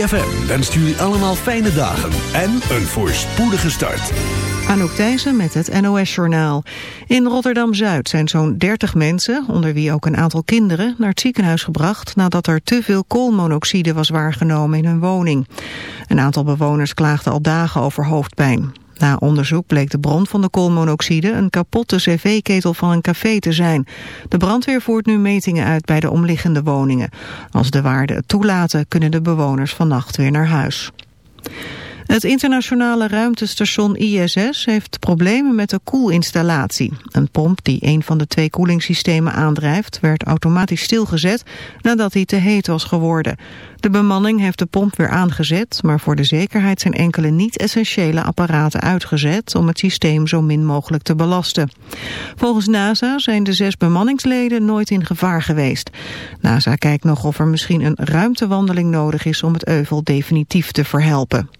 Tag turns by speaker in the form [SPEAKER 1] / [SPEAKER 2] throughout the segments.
[SPEAKER 1] ZFM wenst jullie allemaal fijne dagen en een voorspoedige start.
[SPEAKER 2] Anouk Thijssen met het NOS-journaal. In Rotterdam-Zuid zijn zo'n 30 mensen, onder wie ook een aantal kinderen, naar het ziekenhuis gebracht nadat er te veel koolmonoxide was waargenomen in hun woning. Een aantal bewoners klaagden al dagen over hoofdpijn. Na onderzoek bleek de bron van de koolmonoxide een kapotte cv-ketel van een café te zijn. De brandweer voert nu metingen uit bij de omliggende woningen. Als de waarden het toelaten kunnen de bewoners vannacht weer naar huis. Het internationale ruimtestation ISS heeft problemen met de koelinstallatie. Een pomp die een van de twee koelingssystemen aandrijft... werd automatisch stilgezet nadat hij te heet was geworden. De bemanning heeft de pomp weer aangezet... maar voor de zekerheid zijn enkele niet-essentiële apparaten uitgezet... om het systeem zo min mogelijk te belasten. Volgens NASA zijn de zes bemanningsleden nooit in gevaar geweest. NASA kijkt nog of er misschien een ruimtewandeling nodig is... om het euvel definitief te verhelpen.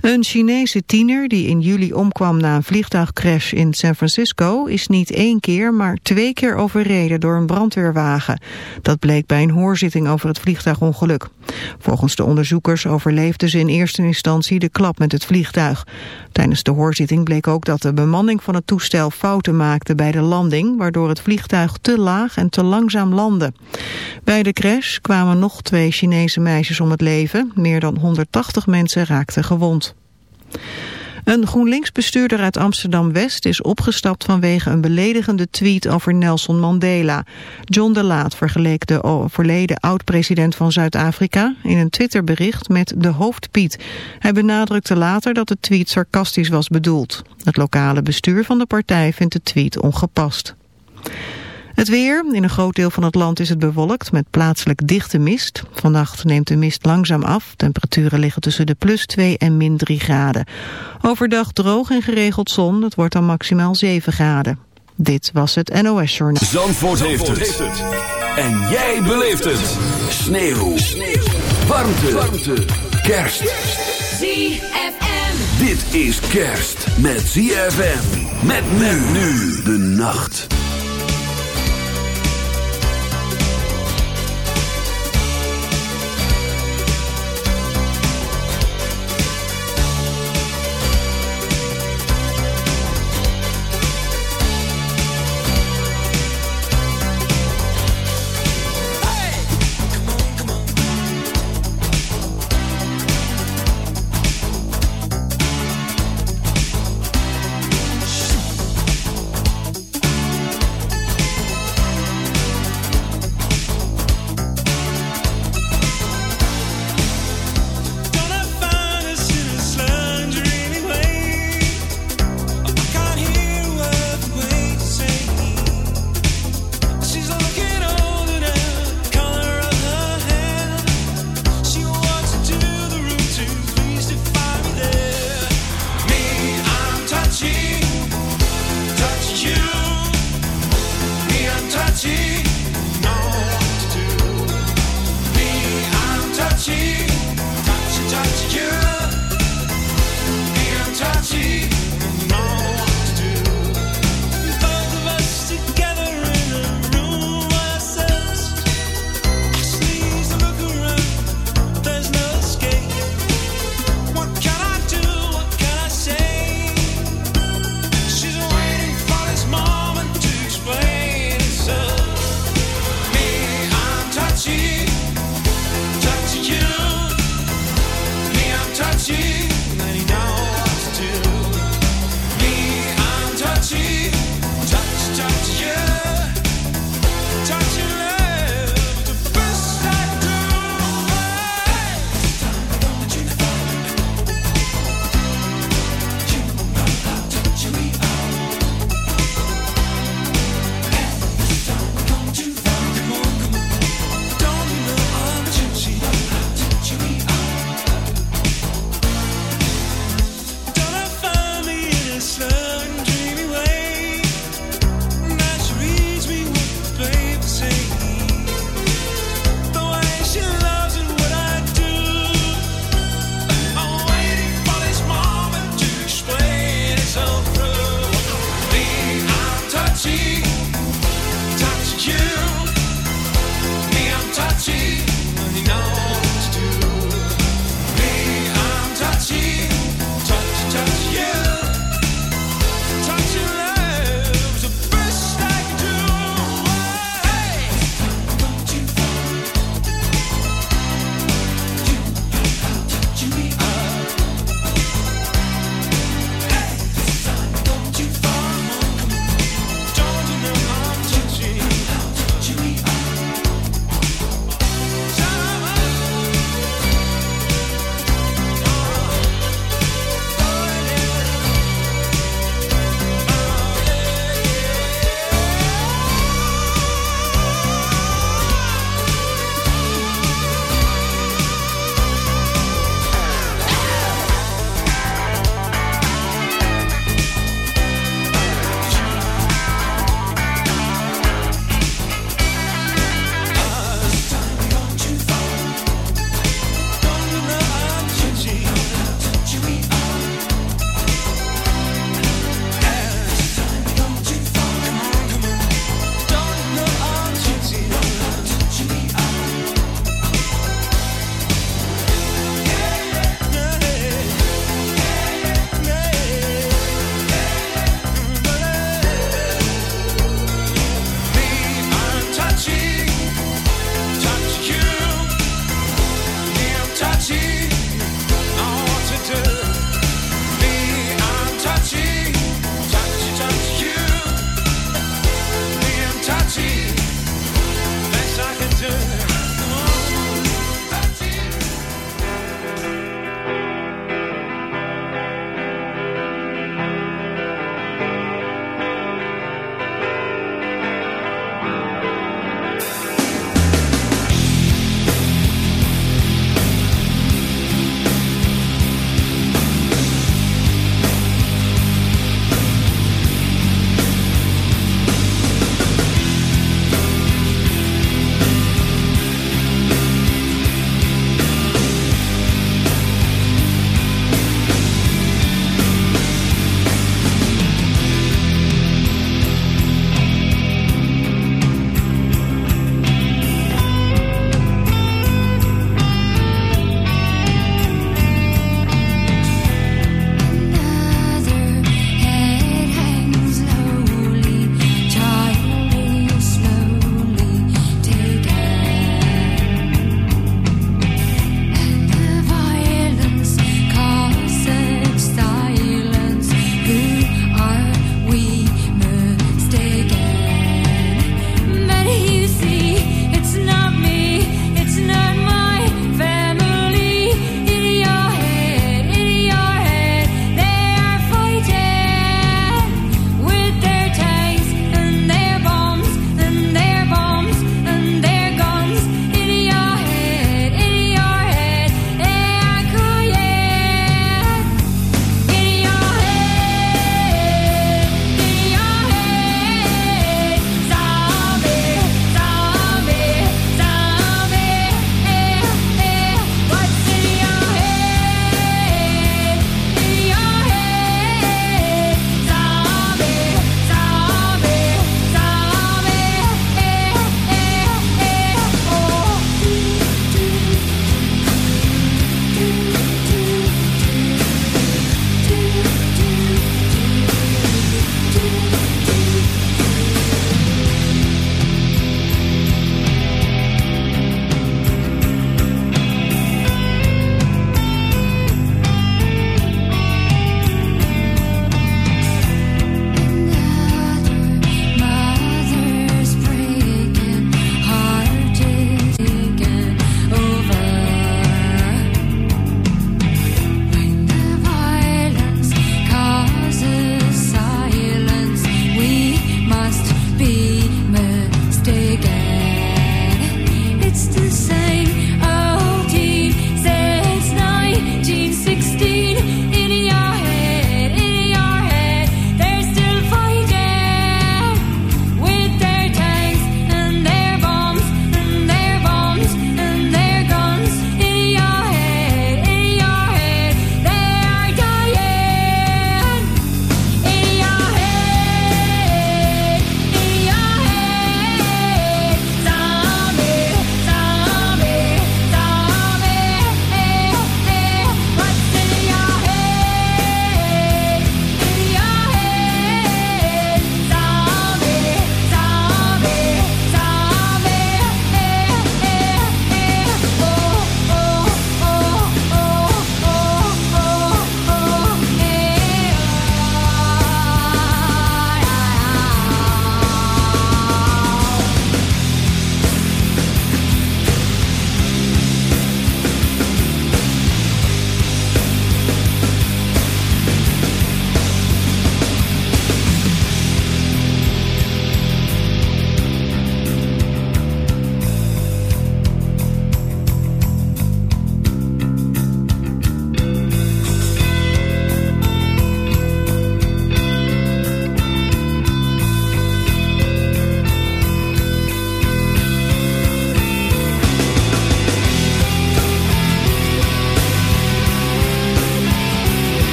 [SPEAKER 2] Een Chinese tiener die in juli omkwam na een vliegtuigcrash in San Francisco is niet één keer, maar twee keer overreden door een brandweerwagen. Dat bleek bij een hoorzitting over het vliegtuigongeluk. Volgens de onderzoekers overleefden ze in eerste instantie de klap met het vliegtuig. Tijdens de hoorzitting bleek ook dat de bemanning van het toestel fouten maakte bij de landing, waardoor het vliegtuig te laag en te langzaam landde. Bij de crash kwamen nog twee Chinese meisjes om het leven. Meer dan 180 mensen raakten gewond. Een GroenLinks-bestuurder uit Amsterdam-West is opgestapt vanwege een beledigende tweet over Nelson Mandela. John de Laat vergeleek de overleden oud-president van Zuid-Afrika in een Twitterbericht met de hoofdpiet. Hij benadrukte later dat de tweet sarcastisch was bedoeld. Het lokale bestuur van de partij vindt de tweet ongepast. Het weer. In een groot deel van het land is het bewolkt met plaatselijk dichte mist. Vannacht neemt de mist langzaam af. Temperaturen liggen tussen de plus 2 en min 3 graden. Overdag droog en geregeld zon. Het wordt dan maximaal 7 graden. Dit was het NOS Journaal.
[SPEAKER 1] Zandvoort, heeft, het. En jij beleeft het. Sneeuw. Sneeuw. Warmte. Warmte. Kerst.
[SPEAKER 3] ZFM.
[SPEAKER 1] Dit is kerst met ZFM. Met men nu de nacht.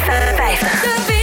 [SPEAKER 4] 50.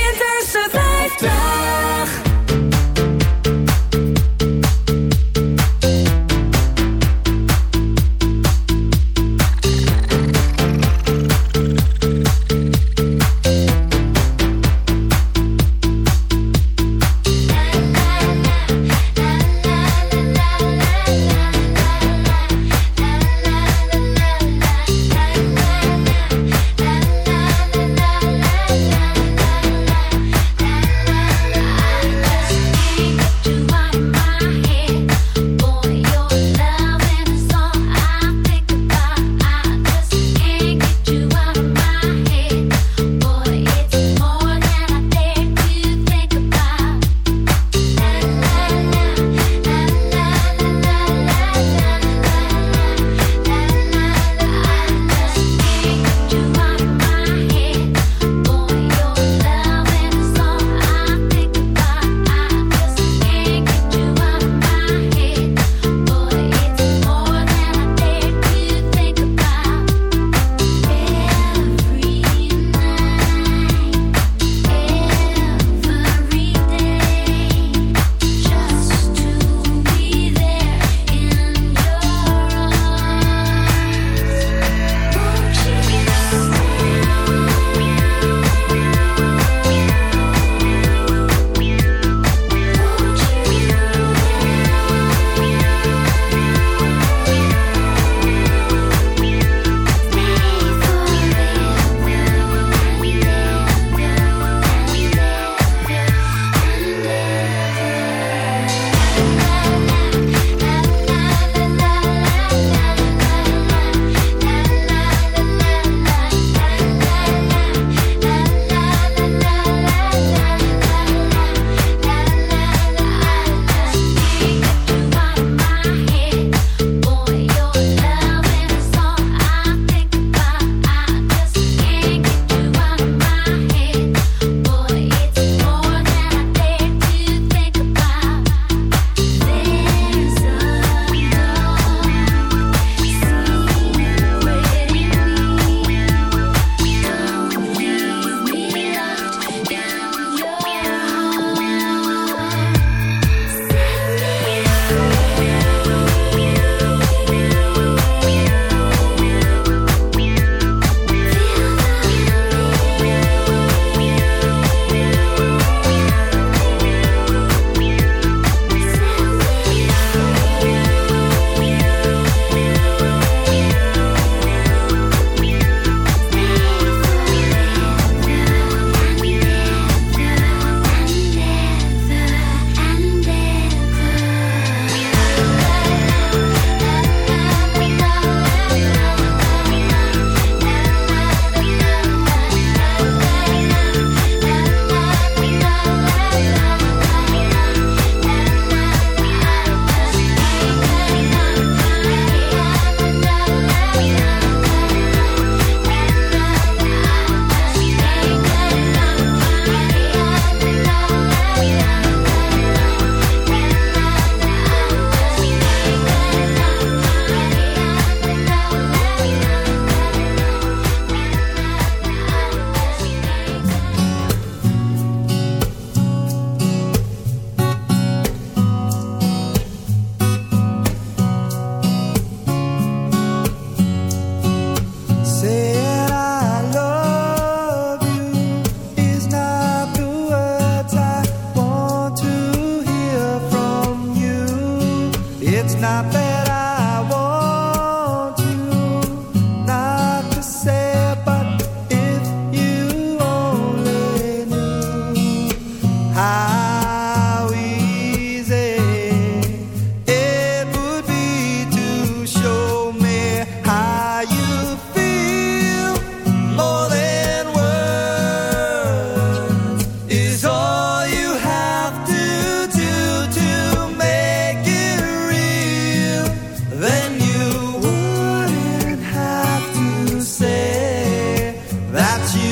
[SPEAKER 5] that
[SPEAKER 6] you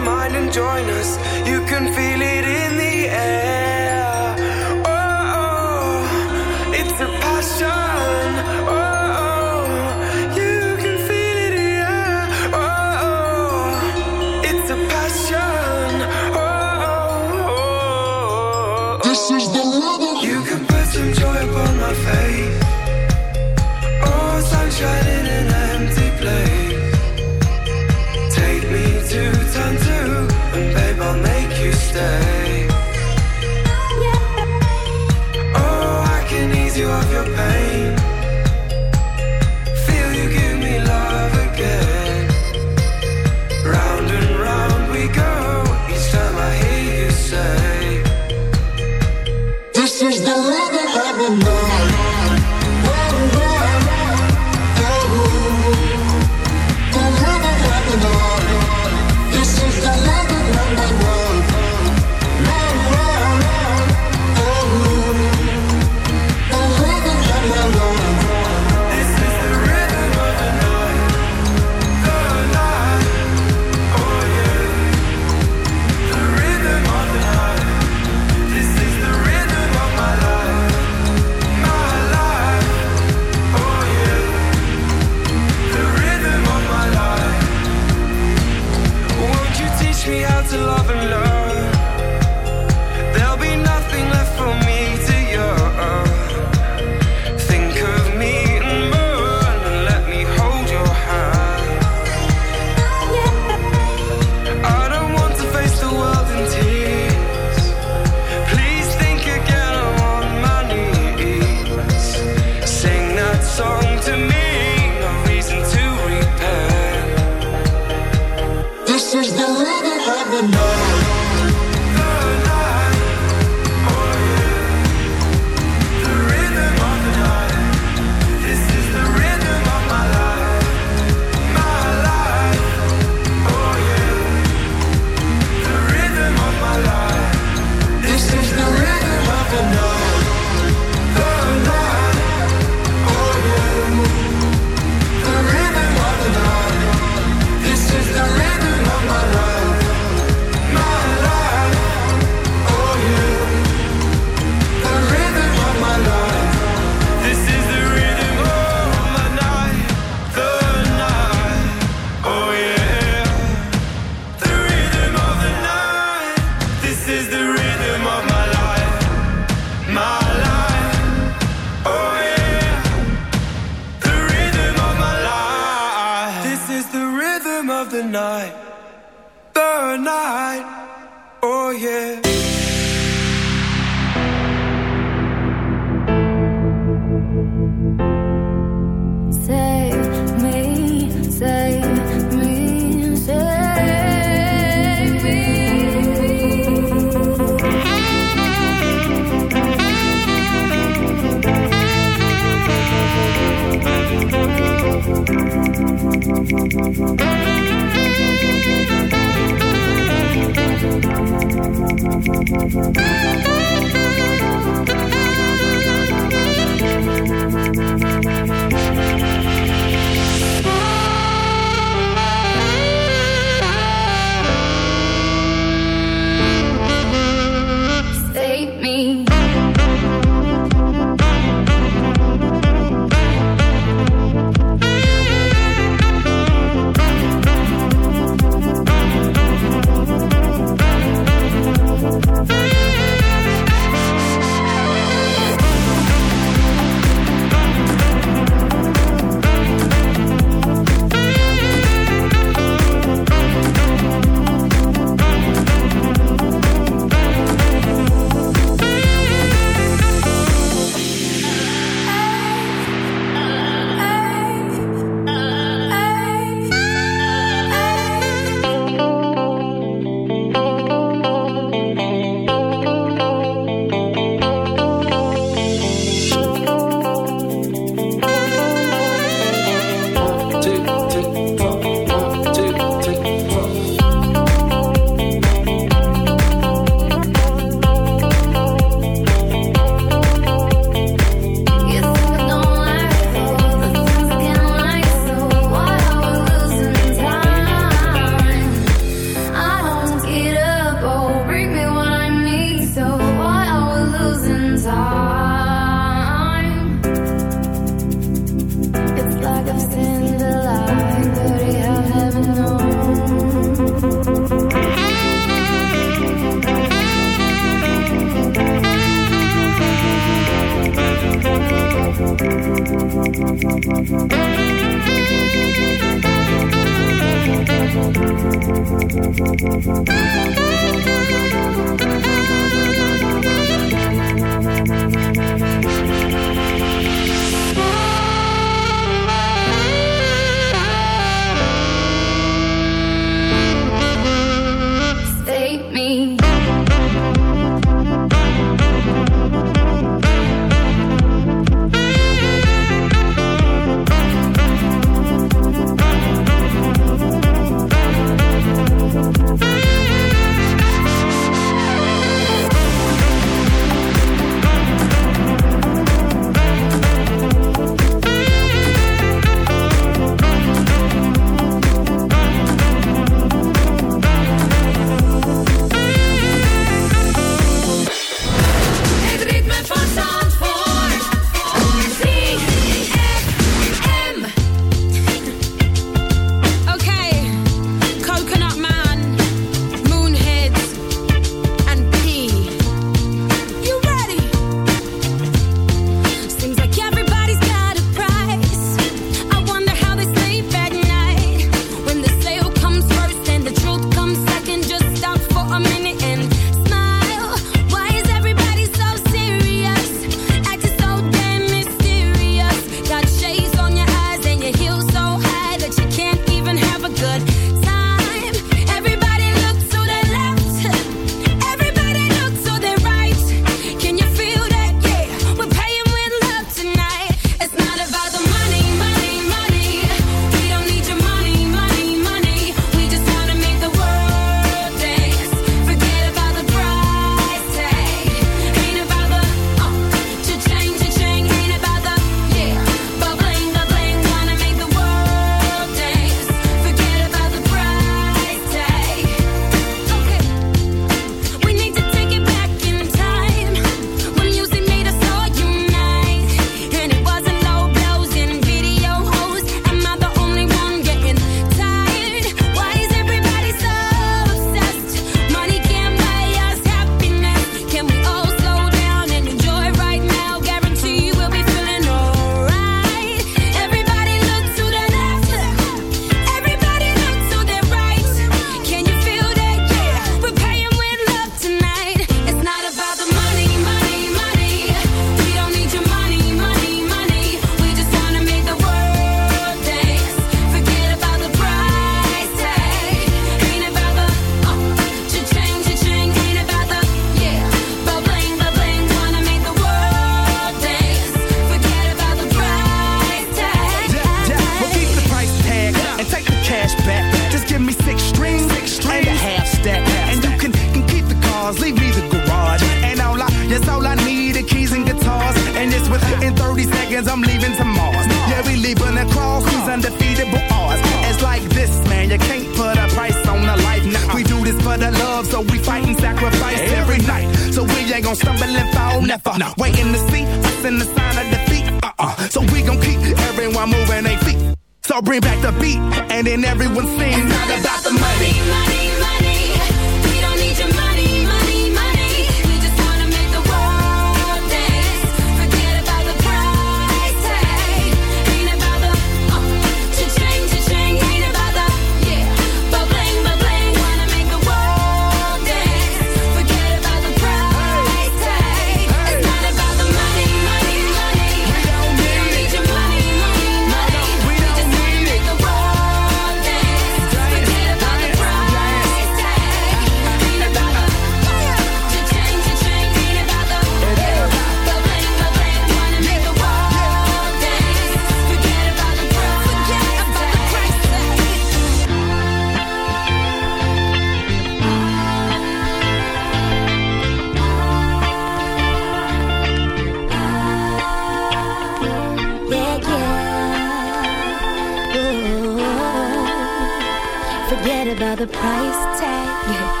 [SPEAKER 7] yeah.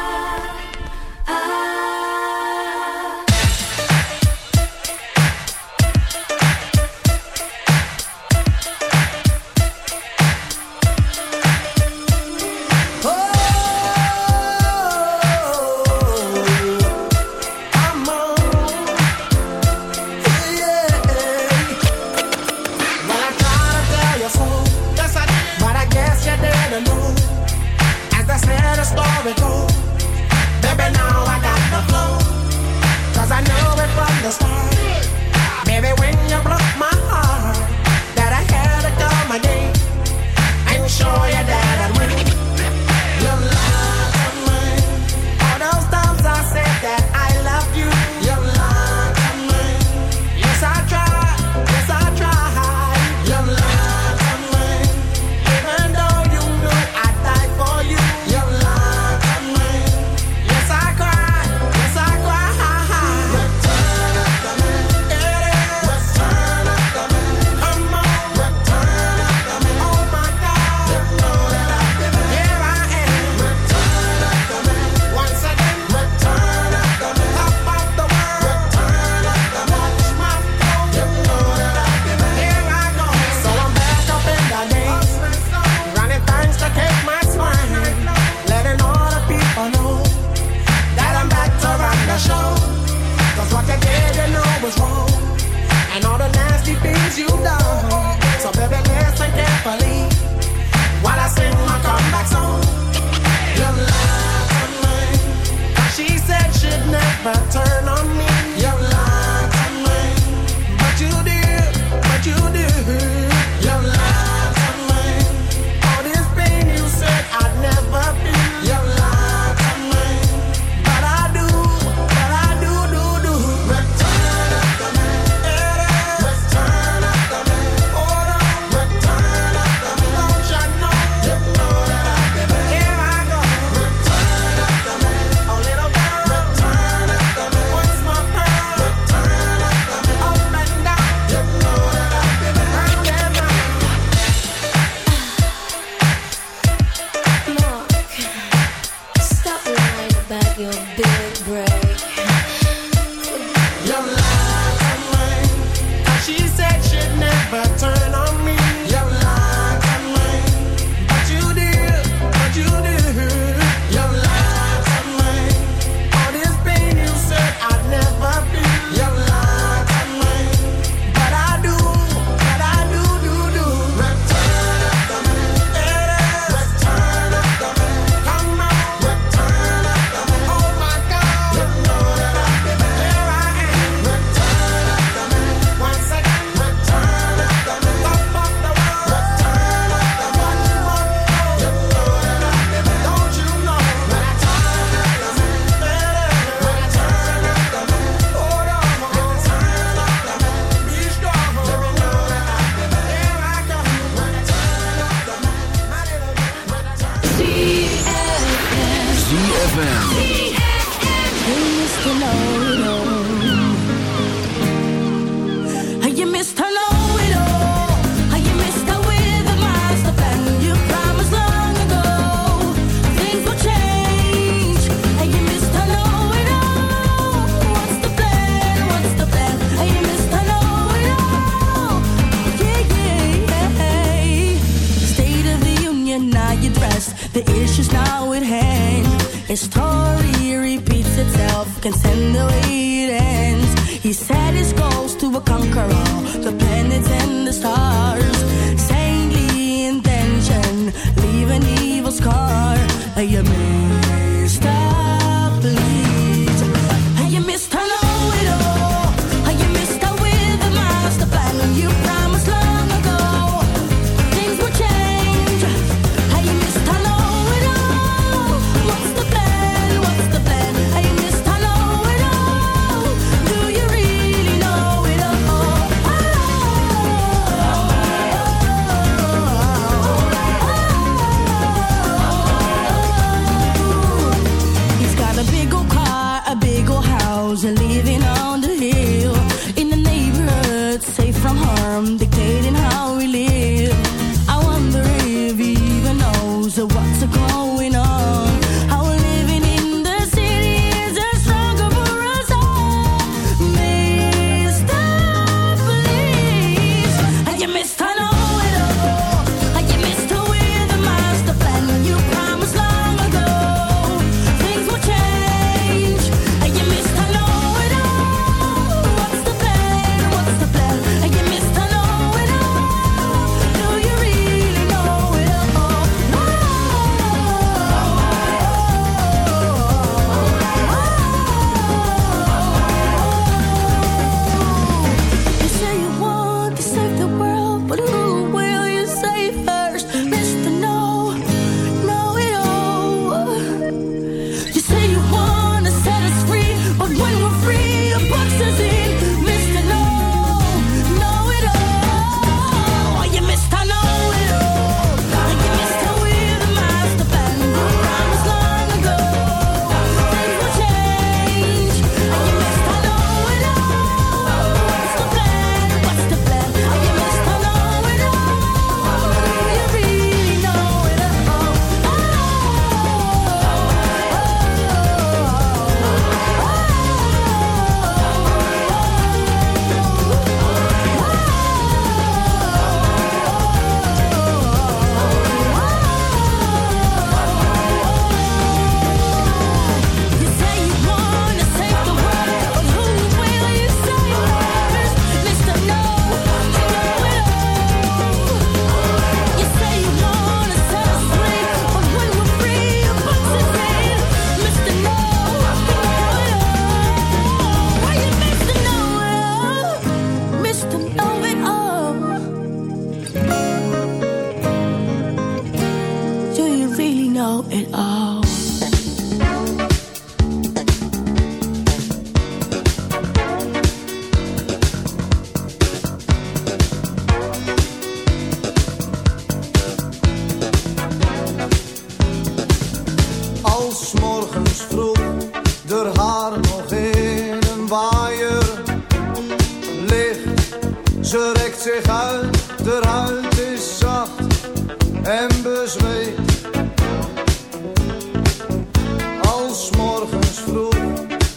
[SPEAKER 7] and
[SPEAKER 8] send the way it ends. He
[SPEAKER 9] said.